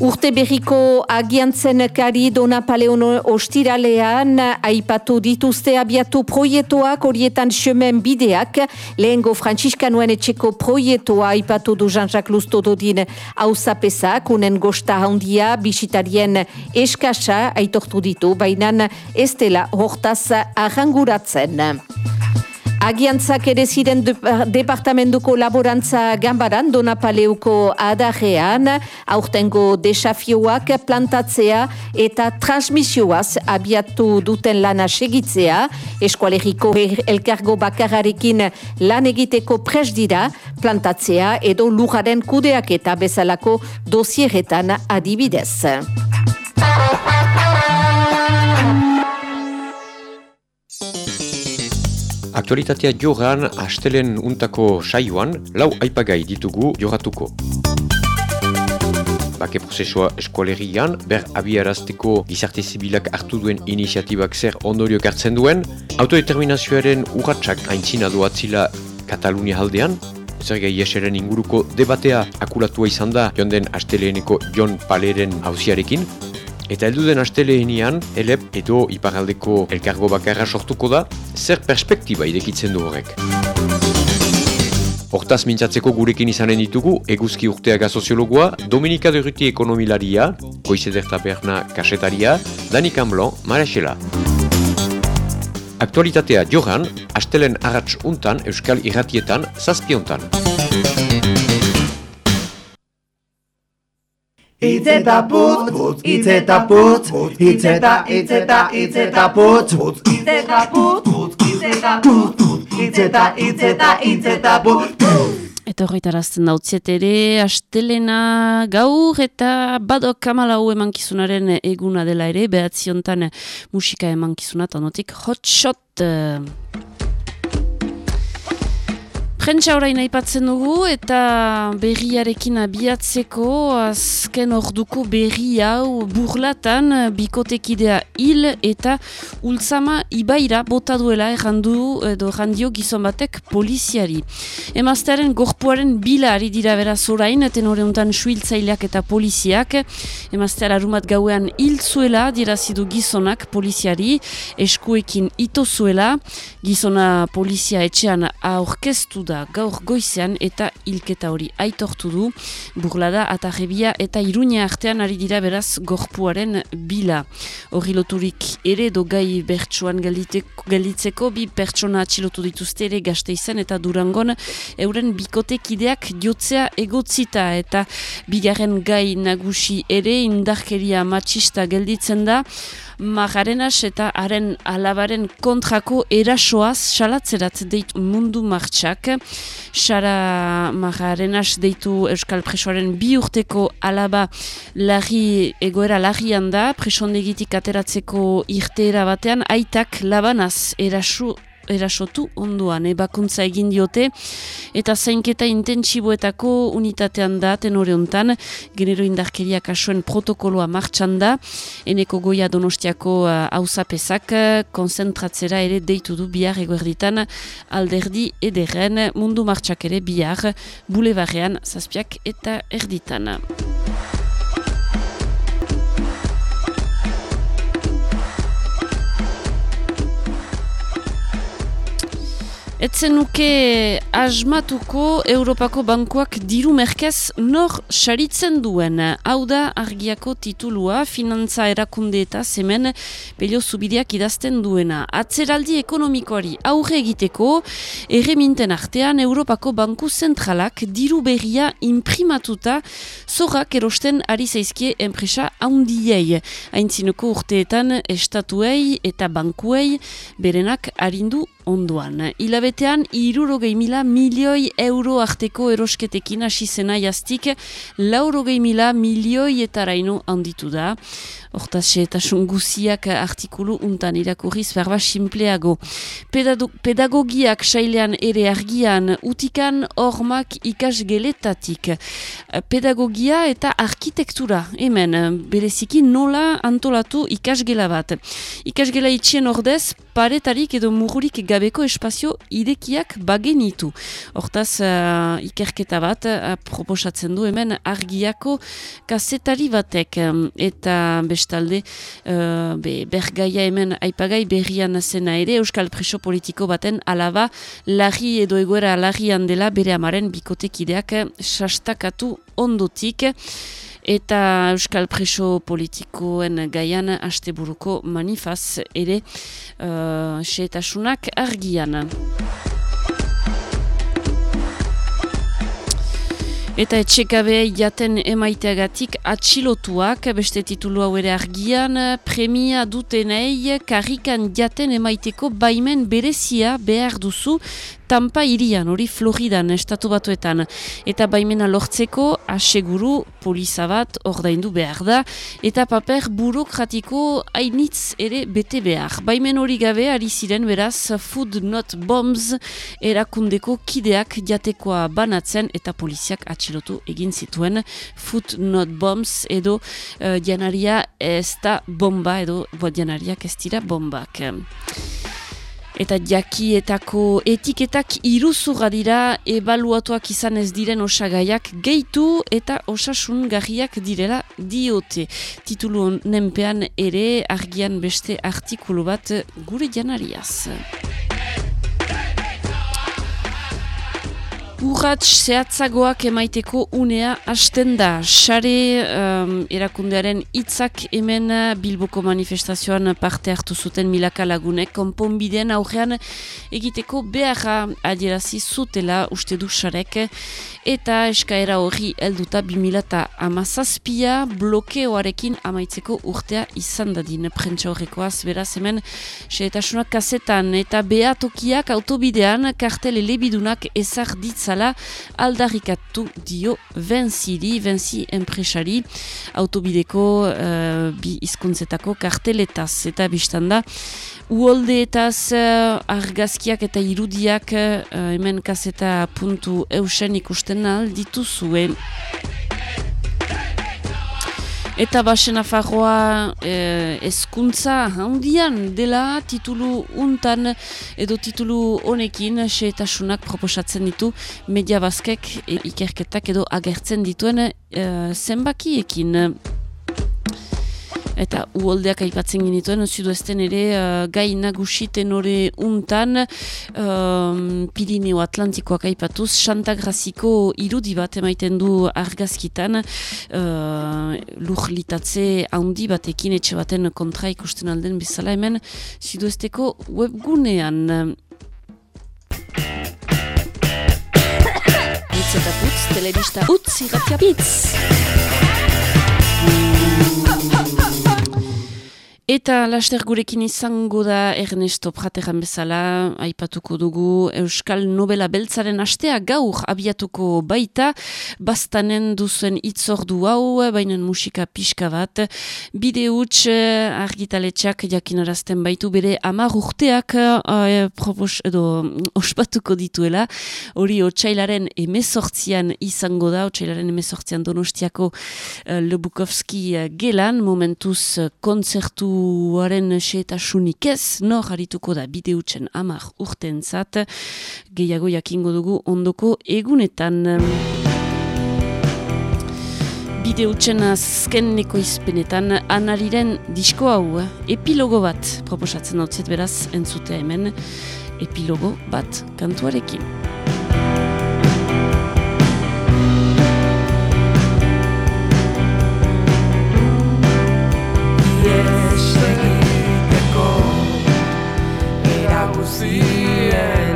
Urte berriko agiantzen kari dona paleono ostiralean aipatu dituzte abiatu proietoak horietan semen bideak lehengo Franciskanuen etxeko proietoa aipatu du Jean-Jacques Lustododin hausapesak unen gosta handia bisitarien eskasa aitortu ditu bainan ez dela hortaz arranguratzen. Agiantzak ere ziren departamentuko laborantza gambaran donapaleuko adarrean, aurtengo desafioak plantatzea eta transmisioaz abiatu duten lana segitzea, eskualeriko elkargo bakarrarekin lan egiteko pres dira plantatzea edo lujaren kudeak eta bezalako dosieretan adibidez. Aktualitatea joran astelen untako saioan lau aipagai ditugu joratuko. Bake prozesua eskualerian, ber abiarazteko gizarte zibilak hartu duen iniziatibak zer ondorio hartzen duen, autodeterminazioaren urratsak aintzina doatzila Katalunia haldean, zer gai eseren inguruko debatea akulatua izan da jonden asteleeneko John Paleren hauziarekin, Eta heldu den astelehenian, elep edo iparaldeko elkargo bakarra sortuko da, zer perspektiba idekitzen du horrek. Hortaz mintzatzeko gurekin izanen ditugu, eguzki urteaga soziologoa, Dominika Derruti ekonomilaria, Koizeder Taberna kasetaria, Dani Camblon, Marexela. Aktualitatea joran, astelen arratz untan Euskal Irratietan, zazpiontan. Itzeta putz, putz, itzeta putz, itzeta, itzeta, itzeta putz, putz, itzeta putz, putz, itzeta putz, itzeta, itzeta, itzeta putz, Eta horretarazten dautziet ere, astelena gaur eta badok kamalau emankizunaren eguna dela ere, behatziontan musika emankizunat, anotik hot shot. Prentsa orain aipatzen dugu eta berriarekin abiatzeko azken orduko berri hau burlatan bikotekidea hil eta ultzama ibaira bota duela errandu edo errandio gizon batek poliziari. Emaztearen gorpuaren bila ari dira beraz orain, eten horreuntan suiltzaileak eta poliziak. Emazteara arumat gauean hil zuela dirazidu gizonak poliziari eskuekin ito zuela. Gizona polizia etxean aurkeztu da gaur goizean eta hilketa hori aitortu du burlada atarrebia eta iruña artean ari dira beraz gorpuaren bila. Horri loturik ere do gai bertsuan gelditzeko bi pertsona atxilotu dituzte ere gazte izan eta durangon euren bikotekideak jotzea egotzita eta bigarren gai nagusi ere indarkeria matxista gelditzen da Magarenas eta haren alabaren kontrako erasoaz salatzerat deitu mundu martxak. Sara Magarenas deitu Euskal Presoaren bi urteko alaba lagi, egoera lagian da, presondegitik ateratzeko irteera batean, aitak labanaz erasu erasotu onduan, ebakuntza egin diote, eta zainketa intentsiboetako unitatean da, tenore hontan, genero indarkeria kasuen protokoloa martxan da, eneko goia donostiako hausapezak, uh, konzentratzera ere deitu du bihar eguerditan, alderdi ederen, mundu martxak ere bihar, bulebarrean, zazpiak eta erditan. Etzen nuke asmatuko Europako bankuak diru merkez nor saritzen duen. Hau da argiako titulua, finantza erakunde eta zemen pelio zubideak idazten duena. Atzeraldi ekonomikoari aurre egiteko, erreminten artean Europako banku zentralak diru berria imprimatuta zorrak erosten ari zaizkie enpresa handiei. Haintzinoko urteetan estatuei eta bankuei berenak harindu onduan. Ilabetean, irurogei mila milioi euro arteko erosketekin hasi zena jaztik, laurogei mila milioi etaraino handitu da. Hortaz, eta sunguziak artikulu untan irakurriz berba simpleago. pedagogiak sailean ere argian, utikan hormak ikas geletatik. Pedagogia eta arkitektura, hemen, bereziki nola antolatu ikasgela bat. Ikasgela itxien ordez, paretarik edo mururik gabeko espazio idekiak bagenitu. Hortaz, uh, ikerketa bat uh, proposatzen du hemen argiako kazetari batek. Eta bestalde, uh, be, bergaia hemen aipagai berrian zena ere, Euskal Preso politiko baten alaba lagi edo egoera lagian dela bere amaren bikotekideak sastakatu ondotik eta Euskal Preso politikoen gaian asteburuko manifaz ere uh, xeetasunak argian. Eta etxekabe jaten emaiteagatik atxilotuak, beste titulu hau ere argian, premia dutenei karrikan jaten emaiteko baimen berezia behar duzu Tampa irian, hori Floridan, estatu batuetan. Eta baimena lortzeko, aseguru, poliza bat, ordaindu behar da, eta paper burokratiko hainitz ere bete behar. Baimen hori gabe, ari ziren beraz, food not bombs, erakundeko kideak jatekoa banatzen, eta poliziak atxilotu egin zituen, food not bombs, edo uh, janaria ez da bomba, edo janariak ez dira bombak. Eta jakietako etiketak iruzurra dira ebaluatuak izan ez diren osagaiak gehitu eta osasun garriak direla diote. Titulu nenpean ere argian beste artikulu bat gure janariaz. Urratx zehatzagoak emaiteko unea hasten da. Sare um, erakundearen hitzak hemen Bilboko manifestazioan parte hartu zuten milaka lagunek. Konponbidean aurrean egiteko beharra adierazi zutela uste du sarek. Eta eskaera hori helduta 2000 amazazpia blokeoarekin amaitzeko urtea izan dadin. Prentsa horrekoaz beraz hemen seetasunak kasetan eta behatokiak autobidean kartel elebidunak ezar ditza bezala aldarrikatu dio Venziri, Venzi enpresari, autobideko uh, bi izkuntzetako karteletaz eta biztanda. Uoldeetaz uh, argazkiak eta irudiak uh, hemen kaseta puntu eusen ikusten alditu zuen. Eta basen afarroa eh, ezkuntza handian dela titulu untan edo titulu honekin seetasunak proposatzen ditu media bazkek e, ikerketak edo agertzen dituen eh, zenbakiekin. Eta uoldeak aipatzen genituen, zudu ezten ere uh, gai nagusiten hori untan um, Pirineo Atlantikoak aipatuz, Santa Graziko irudi bat emaiten du argazkitan uh, lur litatze handi batekin etxe baten kontra ikusten alden bezala hemen zudu ezteko webgunean. Itz eta putz, telebista utz, irratia Eta laster gurekin izango da Ernesto Prateran bezala, aipatuko dugu Euskal Nobela Beltzaren astea gaur abiatuko baita, bastanen duzuen itzordu hau, bainen musika pixka bat, bide huts argitaletxak jakinarazten baitu bere amar urteak uh, propos, edo ospatuko dituela, hori otxailaren emezortzian izango da, otxailaren emezortzian donostiako uh, Lebukovski gelan, momentuz konzertu Haren xeetasunik ez, nor harituko da bideutzen amar urten zat, gehiago jakingo dugu ondoko egunetan. Bideutzen azkeneko izpenetan analiren disko hau, epilogo bat proposatzen hau beraz entzutea hemen, epilogo bat kantuarekin. sea.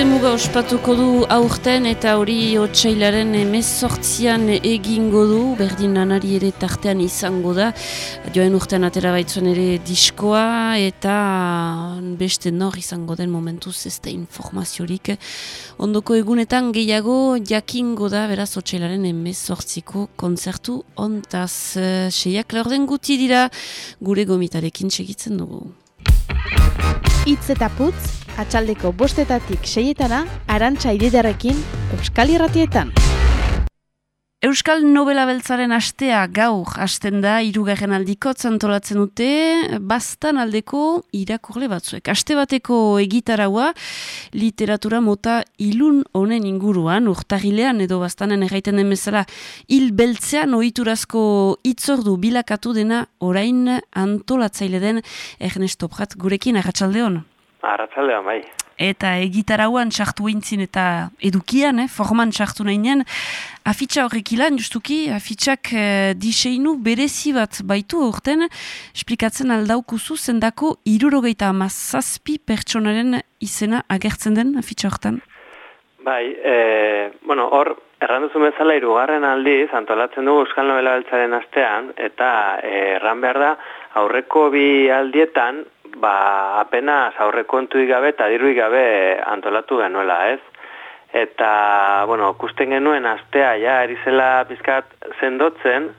Amargarren urte muga ospatuko du aurten eta hori otxailaren emezortzian egingo du, berdin lanari ere tartean izango da, joen urtean atera baitzuen ere diskoa eta beste nor izango den momentuz ez da informaziorik. Ondoko egunetan gehiago jakingo da, beraz otxailaren emezortziko kontzertu ontaz. Seiak laurden guti dira gure gomitarekin segitzen dugu. Itz eta putz, atxaldeko bostetatik seietana, arantxa ididarekin, Euskal Irratietan. Euskal Nobela Beltzaren astea gaur hasten da irugarren aldikotz antolatzen dute bastan aldeko irakurle batzuek. Aste bateko egitaraua literatura mota ilun honen inguruan, urtagilean edo bastanen erraiten den bezala hil beltzean ohiturazko itzordu bilakatu dena orain antolatzaile den Ernesto Prat gurekin, arratsaldeon. Arratsaldean bai. Eta egitarauan sartu eintzin eta edukian, eh, forman sartu nahinen, afitxa horrek ilan, justuki, afitxak eh, diseinu berezi bat baitu urten, esplikatzen aldaukuzu zendako irurogeita amazazpi pertsonaren izena agertzen den afitxa horretan. Bai, e, bueno, hor, erranduzu bezala irugarren aldiz, antolatzen dugu Euskal Nobela Beltzaren astean, eta eh, erran behar da, aurreko bi aldietan, ba, apenas aurrekontuik gabe eta diruik gabe antolatu genuela, ez? Eta, bueno, kusten genuen astea ja erizela pizkat sendotzen,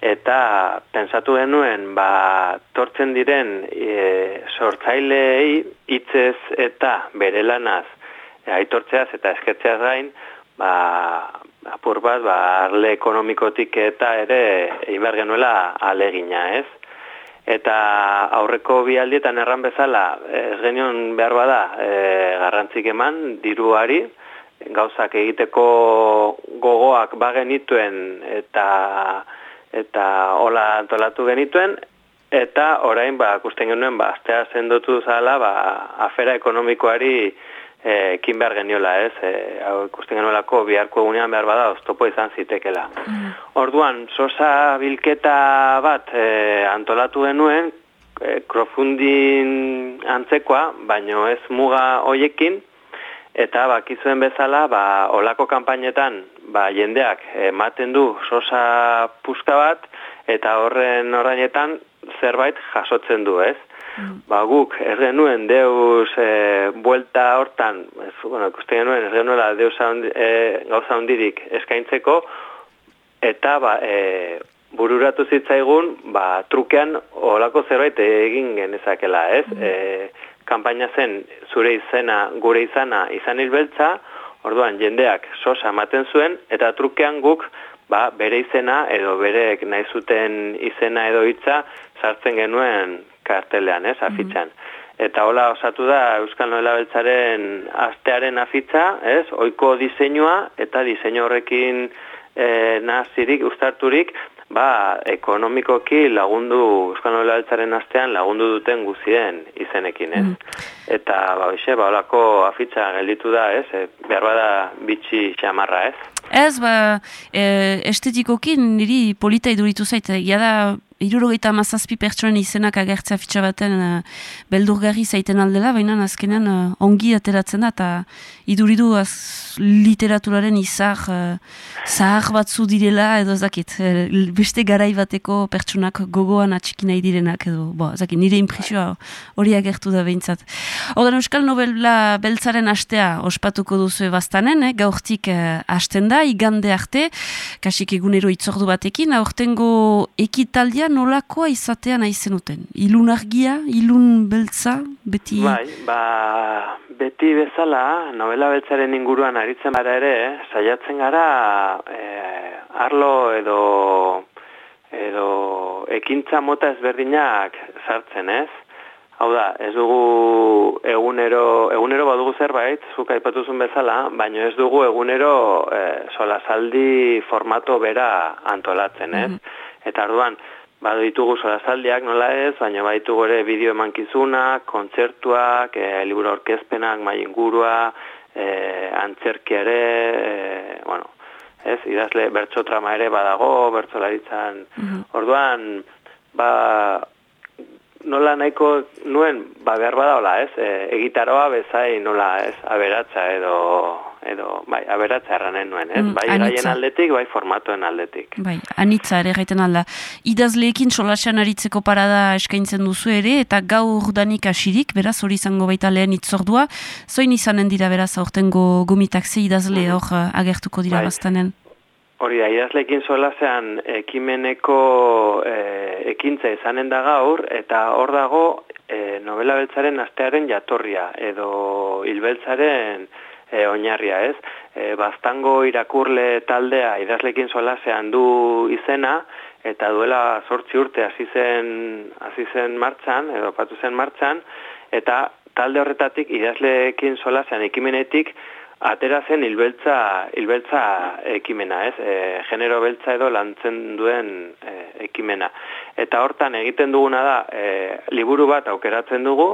eta pensatu genuen, ba, tortzen diren e, sortzailei hitzez eta bere lanaz e, aitortzeaz eta eskertzeaz gain, ba, apur bat, ba, arle ekonomikotik eta ere behar genuela alegina, ez? Eta aurreko bi aldietan erran bezala, ez genion behar bada e, garrantzik eman diruari, gauzak egiteko gogoak bagenituen eta eta hola antolatu genituen, eta orain, ba, kusten genuen, ba, astea sendotu zala, ba, afera ekonomikoari ekin behar geniola, ez? E, hau ikusten genuelako biharko egunean behar bada, oztopo izan zitekela. Orduan, sosa bilketa bat e, antolatu genuen, e, krofundin antzekoa, baino ez muga hoiekin, eta bakizuen bezala, ba, olako kanpainetan, ba, jendeak ematen du sosa puska bat, eta horren orainetan zerbait jasotzen du, ez? Ba, guk ez genuen deus e, buelta hortan, ez, bueno, ikusten genuen ez genuela deus handi, e, gauza handirik eskaintzeko, eta ba, e, bururatu zitzaigun, ba, trukean olako zerbait egin genezakela, ez? E, kanpaina zen zure izena, gure izana izan hilbeltza, orduan jendeak sosa ematen zuen, eta trukean guk ba, bere izena edo berek nahi zuten izena edo hitza sartzen genuen kartelean, ez, afitxan. Eta hola osatu da Euskal Noela Beltzaren astearen afitza, ez, oiko diseinua eta diseinu horrekin e, nazirik, ustarturik, ba, ekonomikoki lagundu Euskal Noela Beltzaren astean lagundu duten guzien izenekin, ez. Eta, ba, hoxe, ba, holako afitza gelditu da, ez, e, behar bada bitxi xamarra, ez. Ez, ba, e, estetikoki niri polita iduritu zait, jada irurogeita amazazpi pertsonen izenak agertzea fitxa baten uh, beldurgarri zaiten aldela, baina azkenean uh, ongi ateratzen da, eta iduridu az literaturaren izar uh, zahar batzu direla, edo zakit, beste garai bateko pertsonak gogoan atxiki nahi direnak, edo, bo, zakit, nire impresioa hori agertu da behintzat. Ordan Euskal Nobela beltzaren astea ospatuko duzu ebaztanen, eh? gaurtik uh, hasten da, igande arte, kasik egunero itzordu batekin, aurtengo ekitaldia nolakoa izatea nahi zenuten? Ilun argia, ilun beltza, beti... Bai, ba, beti bezala, novela beltzaren inguruan aritzen bara ere, saiatzen gara eh, arlo edo edo ekintza mota ezberdinak sartzen, ez? Hau da, ez dugu egunero, egunero badugu zerbait, zuk aipatuzun bezala, baina ez dugu egunero eh, solasaldi formato bera antolatzen, ez? Eta arduan, Ba, ditugu sorazaldiak nola ez, baina baditugu ere bideo emankizunak, kontzertuak, e, liburu orkezpenak, mai ingurua, e, antzerki ere, e, bueno, ez, idazle bertso trama ere badago, bertso laritzan. Orduan, ba, nola nahiko nuen, ba, behar badaola, ez, e, egitaroa bezai nola, ez, aberatza edo edo bai, aberatza erranen nuen, ez? Mm, bai, gaien aldetik, bai, formatoen aldetik. Bai, anitza ere gaiten alda. Idazleekin solasean aritzeko parada eskaintzen duzu ere, eta gaur danik asirik, beraz, hori izango baita lehen itzordua. Zoin izanen dira, beraz, aurtengo gomitak ze idazle hor eh, agertuko dira Bai. bastanen. Hori da, idazleekin solasean ekimeneko e, ekintza izanen da gaur, eta hor dago e, novela beltzaren astearen jatorria, edo hilbeltzaren e, oinarria, ez? E, baztango irakurle taldea idazlekin solasean du izena, eta duela sortzi urte hasi zen, hasi zen martxan, edo patu zen martxan, eta talde horretatik idazleekin solasean ekimenetik atera zen hilbeltza, hilbeltza ekimena, ez? E, genero beltza edo lantzen duen e, ekimena. Eta hortan egiten duguna da, e, liburu bat aukeratzen dugu,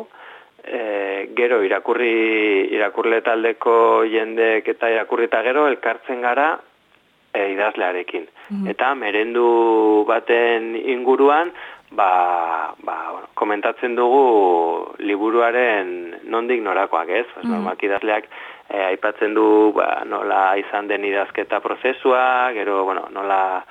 e, gero irakurri irakurle taldeko jendek eta irakurri eta gero elkartzen gara e, idazlearekin. Eta merendu baten inguruan, ba, ba, bueno, komentatzen dugu liburuaren nondik norakoak, ez? Mm. Normalki idazleak e, aipatzen du ba, nola izan den idazketa prozesua, gero, bueno, nola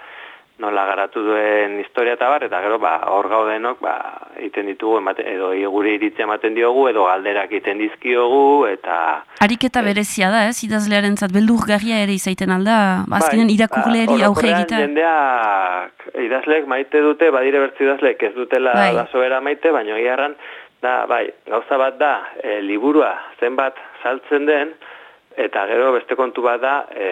nola garatu duen historia eta bar, eta gero, ba, hor gaudenok, ba, egiten ditugu, emate, edo gure iritzia ematen diogu, edo galderak egiten dizkiogu, eta... Ariketa berezia da, ez, idazlearen zat, beldurgarria ere izaiten alda, ba, azkenen Bai, irakurleri ba, auge egita. Jendeak, idazleek maite dute, badire bertzi idazleek ez dutela Bai. maite, baina egiarran, da, bai, gauza bat da, e, liburua zenbat saltzen den, eta gero beste kontu bat da, e,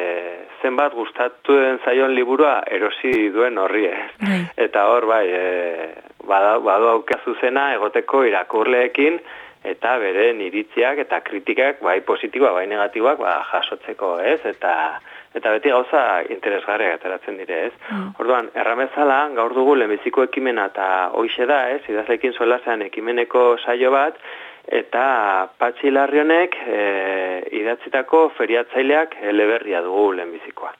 zenbat gustatu den zaion liburua erosi duen horri, eh? Eta hor, bai, e, bada, badu aukera zuzena egoteko irakurleekin, eta bere iritziak eta kritikak, bai positiboak, bai negatiboak, ba, jasotzeko, ez? Eta eta beti gauza interesgarriak ateratzen dire, ez? Orduan, erramezala, gaur dugu lehenbiziko ekimena eta hoixe da, ez? Idazlekin solasean ekimeneko saio bat, eta Patxi Larrionek e, idatzitako feriatzaileak eleberria dugu lehenbizikoa.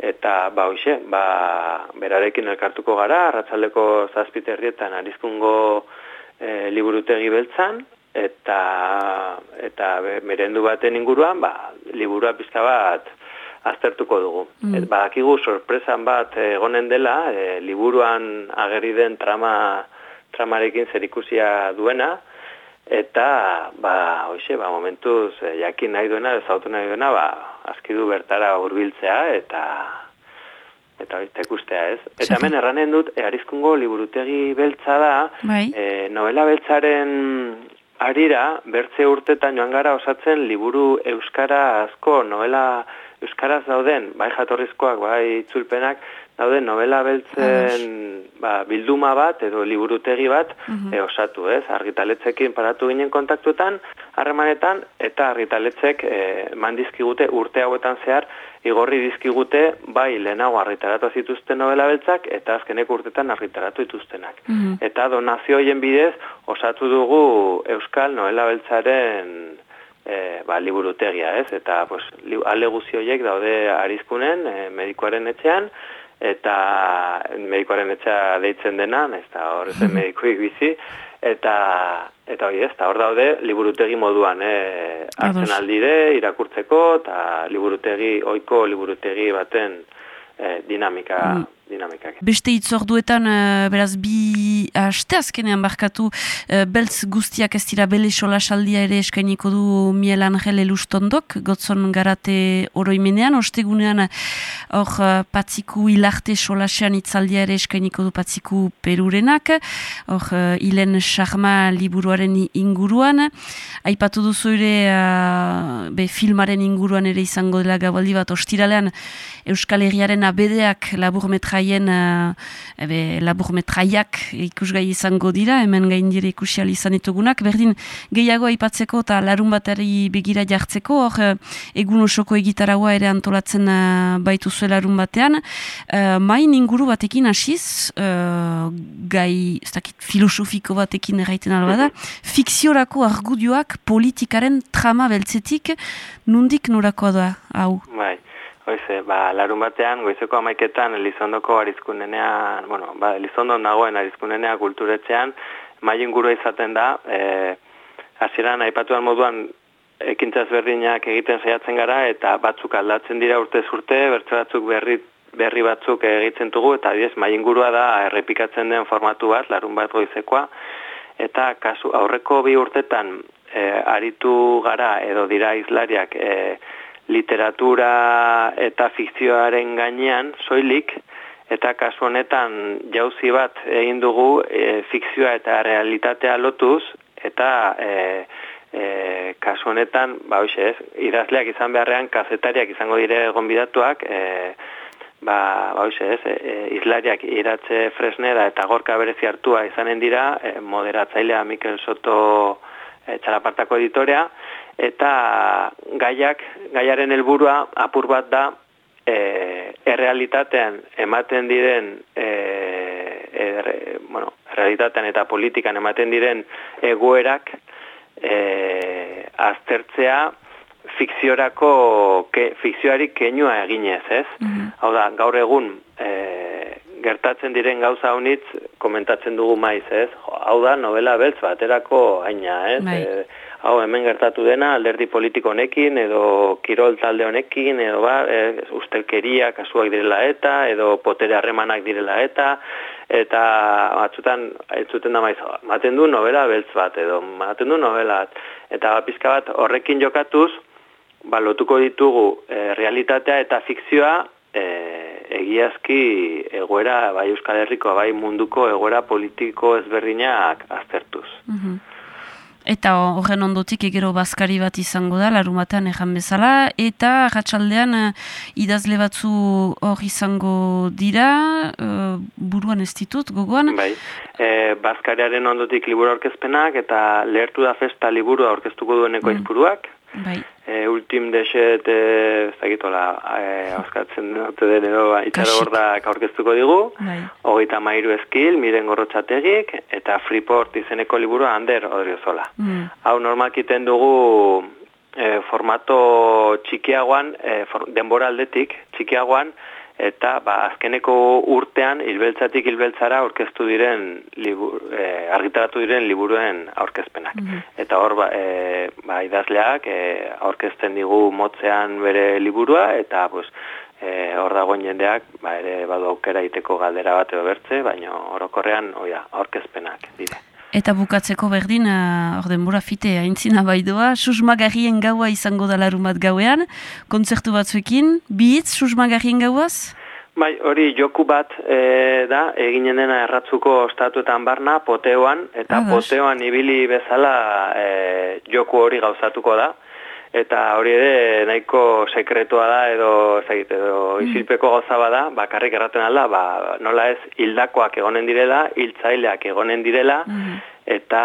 Eta, ba, hoxe, ba, berarekin elkartuko gara, arratsaldeko zazpiterrietan arizkungo e, liburutegi beltzan, eta, eta be- merendu baten inguruan, ba, liburua pizka bat aztertuko dugu. Mm. Et, badakigu sorpresan bat egonen dela, e, liburuan ageri den trama, tramarekin zerikusia duena, eta, ba, hoxe, ba, momentuz, e, jakin nahi duena, ezautu nahi duena, ba, azkidu bertara hurbiltzea eta eta hori ikustea, ez? Eta hemen erranen dut, e, Arizkungo liburutegi beltza da, Bai. e, novela beltzaren arira, bertze urtetan joan gara osatzen liburu euskara asko, novela euskaraz dauden, bai jatorrizkoak, bai itzulpenak, dauden novela beltzen ba, bilduma bat edo liburutegi bat Mhm. e, osatu, ez? Argitaletzekin paratu ginen kontaktuetan, harremanetan, eta argitaletzek e, eman dizkigute urte hauetan zehar, igorri dizkigute bai lehenago argitaratu zituzten novela beltzak, eta azkeneko urtetan argitaratu dituztenak. Mhm. Eta donazio hoien bidez osatu dugu Euskal Noela Beltzaren e, ba, liburutegia, ez? Eta pues, ale guzti horiek daude arizkunen, e, medikoaren etxean, eta medikoaren etxea deitzen dena, ez da hor zen medikoik bizi, eta eta hori ez, hor daude liburutegi moduan, e, hartzen aldire, irakurtzeko, eta liburutegi, oiko liburutegi baten e, dinamika, Mm. Dinamikak. Beste itzorduetan, eh, beraz, bi aste azkenean barkatu, eh, beltz guztiak ez dira bele solasaldia ere eskainiko du Miel Angel Elustondok, gotzon garate oroimenean, ostegunean hor eh, patziku hilarte solasean itzaldia ere eskainiko du patziku perurenak, hor hilen charma liburuaren inguruan, aipatu duzu ere eh, be, filmaren inguruan ere izango dela gabaldi bat. Ostiralean Euskal Herriaren abedeak laburmetraien uh, ebe, laburmetraiak ikusgai izango dira, hemen gain dire ikusi ahal izan ditugunak, berdin gehiago aipatzeko eta larun batari begira jartzeko, hor eh, egun osoko egitaragoa ere antolatzen uh, baitu zuen larun batean, uh, main inguru batekin hasiz, uh, gai, ez dakit, filosofiko batekin erraiten alba da, fikziorako argudioak politikaren trama beltzetik, nundik norakoa da, hau? Bai, hoize, ba, larun batean, goizeko amaiketan, Elizondoko arizkunenean, bueno, ba, Elizondon dagoen arizkunenea kulturetzean, mai ingurua izaten da, e, hasieran aipatuan moduan, ekintza ezberdinak egiten saiatzen gara, eta batzuk aldatzen dira urtez urte, bertze batzuk berri, berri batzuk egiten dugu, eta adibidez, mai ingurua da errepikatzen den formatu bat, larun bat goizekoa, eta kasu aurreko bi urtetan e, aritu gara edo dira izlariak e, literatura eta fikzioaren gainean soilik eta kasu honetan jauzi bat egin dugu e, fikzioa eta realitatea lotuz eta e, e, kasu honetan ba hoxe ez idazleak izan beharrean kazetariak izango dire gonbidatuak e, ba, ba hoxe ez, e, e, izlariak iratze fresnera eta gorka berezi hartua izanen dira, e, moderatzailea Mikel Soto e, txalapartako editorea, eta gaiak, gaiaren helburua apur bat da, e, errealitatean ematen diren, e, er, bueno, errealitatean eta politikan ematen diren egoerak e, aztertzea, fikziorako ke, fikzioari keinua eginez, ez? Hau da, gaur egun e, gertatzen diren gauza honitz komentatzen dugu maiz, ez? Hau da novela beltz baterako aina, ez? Bai. E, hau hemen gertatu dena alderdi politiko honekin edo kirol talde honekin edo ba, e, ustelkeria kasuak direla eta edo potere harremanak direla eta eta batzutan entzuten da maiz, maten du novela beltz bat edo maten du novela eta pizka bat horrekin jokatuz ba, lotuko ditugu e, realitatea eta fikzioa e, egiazki egoera bai Euskal Herriko bai munduko egoera politiko ezberdinak aztertuz. Mhm. Eta horren ondotik egero bazkari bat izango da, larumatean ejan bezala, eta ratxaldean uh, idazle batzu hor izango dira, uh, buruan ez ditut, gogoan? Bai, e, bazkariaren ondotik liburu aurkezpenak eta lehertu da festa liburu aurkeztuko dueneko mm. izpuruak. Bai. E, ultim deset, e, zagitola, e, auskatzen dute den edo, itxaro gordak aurkeztuko digu, bai. hogeita mairu eskil, miren gorrotxategik, eta Freeport izeneko liburu Ander Odriozola. Mm. Hau normalkiten dugu e, formato txikiagoan, e, for, denbora aldetik txikiagoan, eta ba, azkeneko urtean hilbeltzatik hilbeltzara aurkeztu diren libur, e, argitaratu diren liburuen aurkezpenak. Mhm. Eta hor ba, e, ba, idazleak e, aurkezten digu motzean bere liburua eta pues, e, hor dagoen jendeak ba, ere badu aukera iteko galdera bat edo bertze, baina orokorrean oia, aurkezpenak dire. Eta bukatzeko berdin, uh, hor denbora fite haintzina baidoa, susmagarrien gaua izango da larumat gauean, kontzertu batzuekin, bihitz susmagarrien gauaz? Bai, hori joku bat e, da, eginen dena erratzuko ostatuetan barna, poteoan, eta Ados. poteoan ibili bezala e, joku hori gauzatuko da. Eta hori ere nahiko sekretua da edo ezagite edo isilpeko gauza bada, bakarrik erraten alda, ba, nola ez hildakoak egonen direla, hiltzaileak egonen direla eta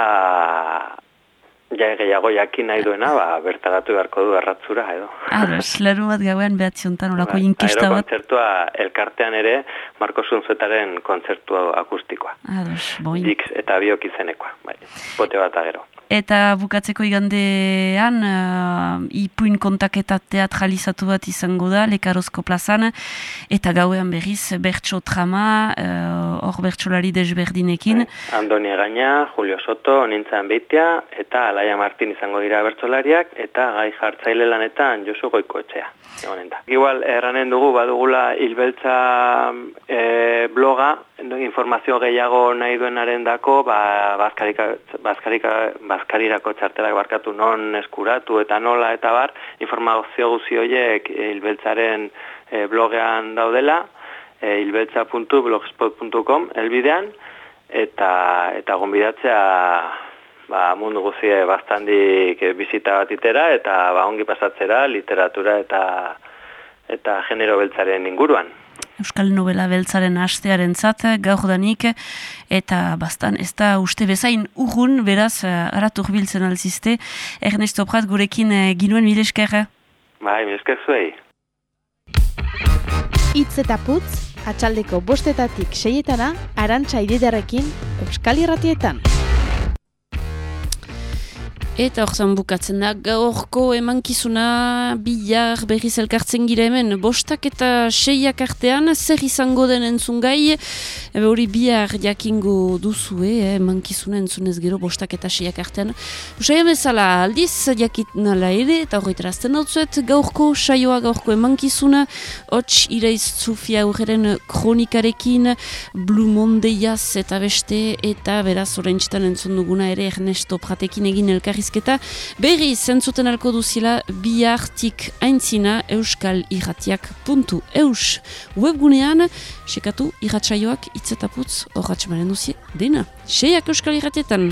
ja gehiago jakin nahi duena, ba, bertaratu beharko du erratzura edo. Ados, laru bat gauean behatziontan olako inkesta bat. kontzertua elkartean ere Marko Zunzetaren kontzertu akustikoa. Ados, boin. Dix eta biok izenekoa, bai. Bote bat agero. Eta bukatzeko igandean, uh, ipuin kontaketa teatralizatu bat izango da, Lekarozko plazan, eta gauean berriz, bertso trama, uh, hor bertsolari desberdinekin. Andoni Gaina, Julio Soto, nintzen beitea, eta Alaia Martin izango dira bertsolariak, eta gai jartzaile lanetan Josu Goikoetxea. Egonen. Igual, erranen dugu, badugula hilbeltza e, bloga, informazio gehiago nahi duenaren dako, ba, bazkarika, bazkarika, bazkarirako txartelak barkatu non eskuratu eta nola eta bar, informazio guzi horiek hilbeltzaren e, blogean daudela, e, hilbeltza.blogspot.com elbidean, eta, eta gonbidatzea ba, mundu guzie bastandik bizita bat itera, eta ba, ongi pasatzera literatura eta eta genero beltzaren inguruan. Euskal Novela beltzaren hastearen zat, gaur danik, eta bastan ez da uste bezain urrun, beraz, uh, aratu biltzen alzizte, Ernesto Prat gurekin uh, ginuen mileskerra. Bai, milesker zuei. Itz eta putz, atxaldeko bostetatik seietana, arantxa ididarekin, Euskal Irratietan. Eta hor bukatzen da, gaurko emankizuna bihar berriz elkartzen gira hemen, bostak eta seiak artean, zer izango den entzun gai, ebe hori bihar jakingo duzue, eh, emankizuna entzunez gero bostak eta seiak artean. Saia bezala aldiz, jakit nala ere, eta hori terazten dutzuet, gaurko saioa gaurko emankizuna, hots iraiz zufia aurreren kronikarekin, Blue Mondayaz eta beste, eta beraz horreintzitan entzun duguna ere Ernesto Pratekin egin elkarri elkarrizketa. Berri zentzuten alko duzila bihartik aintzina euskal irratiak puntu eus webgunean sekatu irratsaioak itzetaputz horratxamaren duzie dena. Seiak euskal irratietan